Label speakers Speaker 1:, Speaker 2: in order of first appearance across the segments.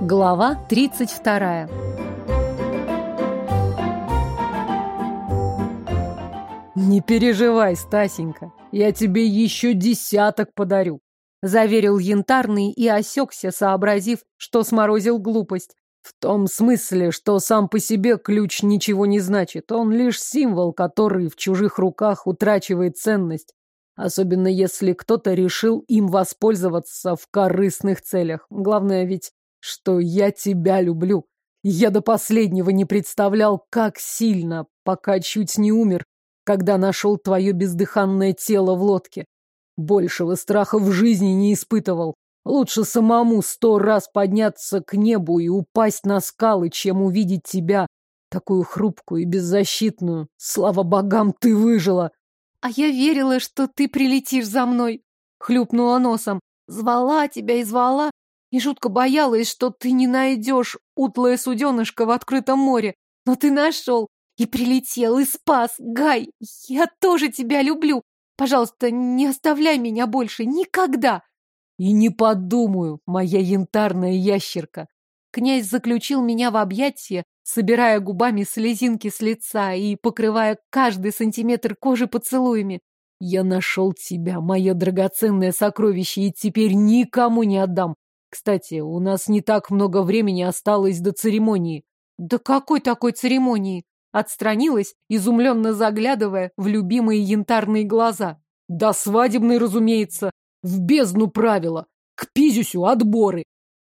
Speaker 1: Глава 32
Speaker 2: «Не переживай, Стасенька, я тебе еще десяток подарю», — заверил Янтарный и осекся, сообразив, что сморозил глупость. В том смысле, что сам по себе ключ ничего не значит. Он лишь символ, который в чужих руках утрачивает ценность. Особенно если кто-то решил им воспользоваться в корыстных целях. Главное ведь, что я тебя люблю. Я до последнего не представлял, как сильно, пока чуть не умер, когда нашел твое бездыханное тело в лодке. Большего страха в жизни не испытывал. Лучше самому сто раз подняться к небу и упасть на скалы, чем увидеть тебя, такую хрупкую и беззащитную. Слава богам, ты выжила.
Speaker 1: А я верила, что ты прилетишь за мной. Хлюпнула носом. Звала тебя и звала. И жутко боялась, что ты не найдешь утлое суденышко в открытом море. Но ты нашел. И прилетел, и спас. Гай, я тоже тебя люблю. Пожалуйста, не оставляй меня больше. Никогда.
Speaker 2: И не подумаю, моя янтарная ящерка.
Speaker 1: Князь заключил меня в объятия, собирая губами слезинки с лица и покрывая каждый сантиметр кожи поцелуями.
Speaker 2: Я нашел тебя, мое драгоценное сокровище, и теперь никому не отдам. Кстати, у нас не так много времени осталось до церемонии.
Speaker 1: Да какой такой церемонии? Отстранилась, изумленно заглядывая в любимые янтарные глаза.
Speaker 2: Да свадебный, разумеется. В бездну правила. К Пизюсю отборы.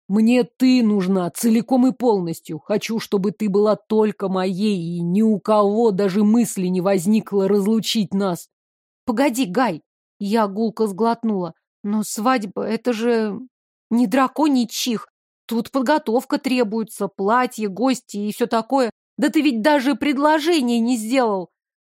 Speaker 2: Мне ты нужна целиком и полностью. Хочу, чтобы ты была только моей, и ни у кого даже мысли не возникло разлучить нас.
Speaker 1: Погоди, Гай. Я гулко сглотнула. Но свадьба — это же не драконий чих. Тут подготовка требуется, платье, гости и все такое. Да ты ведь даже предложение не сделал.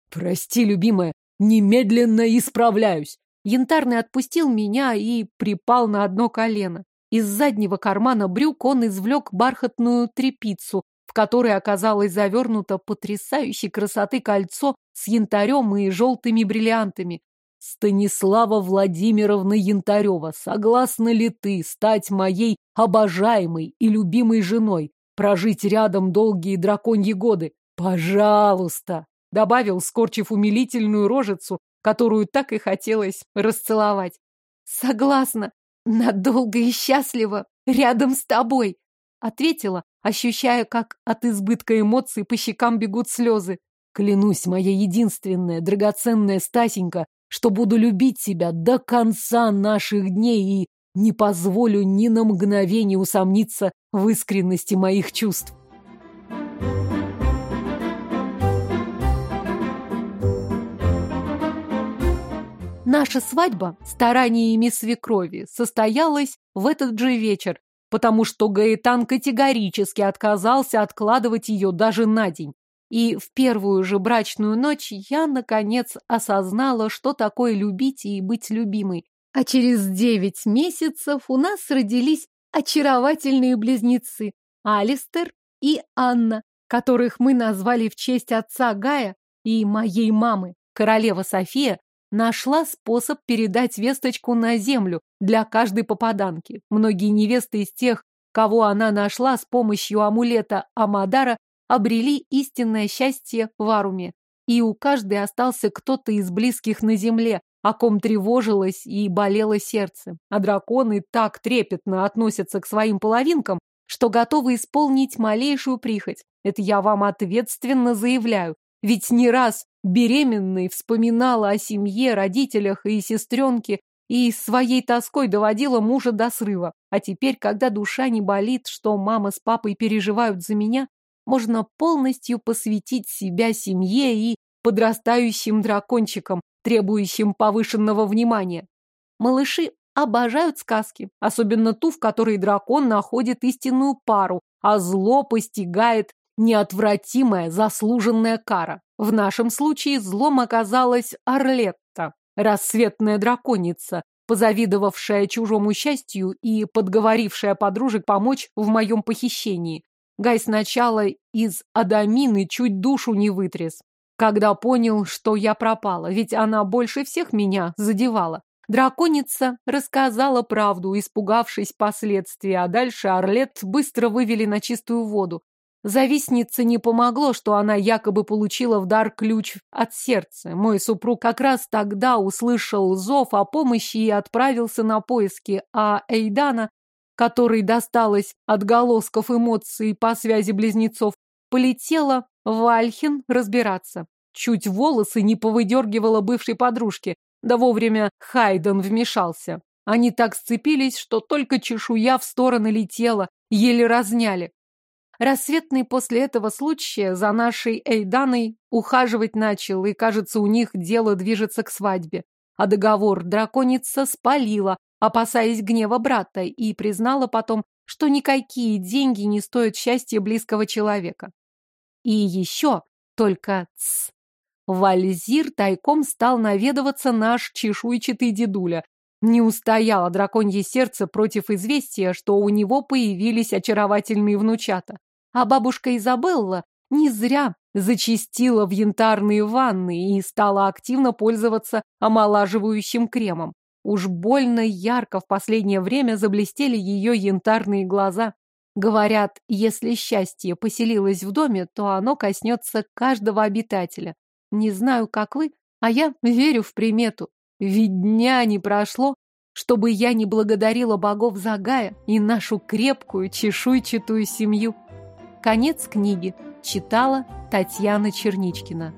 Speaker 2: Прости, любимая, немедленно исправляюсь.
Speaker 1: Янтарный отпустил меня и припал на одно колено. Из заднего кармана брюк он извлек бархатную трепицу, в которой оказалось завернуто потрясающей красоты кольцо с янтарем и желтыми бриллиантами.
Speaker 2: Станислава Владимировна Янтарева, согласна ли ты стать моей обожаемой и любимой женой, прожить рядом долгие драконьи годы? Пожалуйста! Добавил, скорчив умилительную рожицу, которую так и хотелось расцеловать.
Speaker 1: Согласна, надолго и счастливо, рядом с тобой, ответила, ощущая, как от избытка эмоций по щекам бегут слезы.
Speaker 2: Клянусь, моя единственная, драгоценная Стасенька, что буду любить тебя до конца наших дней и не позволю ни на мгновение усомниться в искренности моих чувств.
Speaker 1: Наша свадьба стараниями свекрови состоялась в этот же вечер, потому что Гаэтан категорически отказался откладывать ее даже на день. И в первую же брачную ночь я, наконец, осознала, что такое любить и быть любимой. А через девять месяцев у нас родились очаровательные близнецы Алистер и Анна, которых мы назвали в честь отца Гая и моей мамы. Королева София нашла способ передать весточку на землю для каждой попаданки. Многие невесты из тех, кого она нашла с помощью амулета Амадара, обрели истинное счастье в Аруме. И у каждой остался кто-то из близких на земле, о ком тревожилось и болело сердце. А драконы так трепетно относятся к своим половинкам, что готовы исполнить малейшую прихоть. Это я вам ответственно заявляю. Ведь не раз беременной вспоминала о семье, родителях и сестренке, и своей тоской доводила мужа до срыва. А теперь, когда душа не болит, что мама с папой переживают за меня, можно полностью посвятить себя семье и подрастающим дракончикам, требующим повышенного внимания. Малыши обожают сказки, особенно ту, в которой дракон находит истинную пару, а зло постигает неотвратимая заслуженная кара. В нашем случае злом оказалась Орлетта, рассветная драконица, позавидовавшая чужому счастью и подговорившая подружек помочь в моем похищении. Гай сначала из Адамины чуть душу не вытряс, когда понял, что я пропала, ведь она больше всех меня задевала. Драконица рассказала правду, испугавшись последствий, а дальше Орлет быстро вывели на чистую воду. Завистнице не помогло, что она якобы получила в дар ключ от сердца. Мой супруг как раз тогда услышал зов о помощи и отправился на поиски, а Эйдана, которой досталось отголосков эмоций по связи близнецов, полетела в Альхин разбираться. Чуть волосы не повыдергивала бывшей подружки, да вовремя Хайден вмешался. Они так сцепились, что только чешуя в стороны летела, еле разняли. Рассветный после этого случая за нашей Эйданой ухаживать начал, и, кажется, у них дело движется к свадьбе. А договор драконица спалила, опасаясь гнева брата, и признала потом, что никакие деньги не стоят счастья близкого человека. И еще, только ц. Вальзир тайком стал наведываться наш чешуйчатый дедуля. Не устояло драконье сердце против известия, что у него появились очаровательные внучата. А бабушка Изабелла не зря зачистила в янтарные ванны и стала активно пользоваться омолаживающим кремом. Уж больно ярко в последнее время заблестели ее янтарные глаза. Говорят, если счастье поселилось в доме, то оно коснется каждого обитателя. Не знаю, как вы, а я верю в примету. Ведь дня не прошло, чтобы я не благодарила богов за Гая и нашу крепкую чешуйчатую семью. Конец книги. Читала Татьяна Черничкина.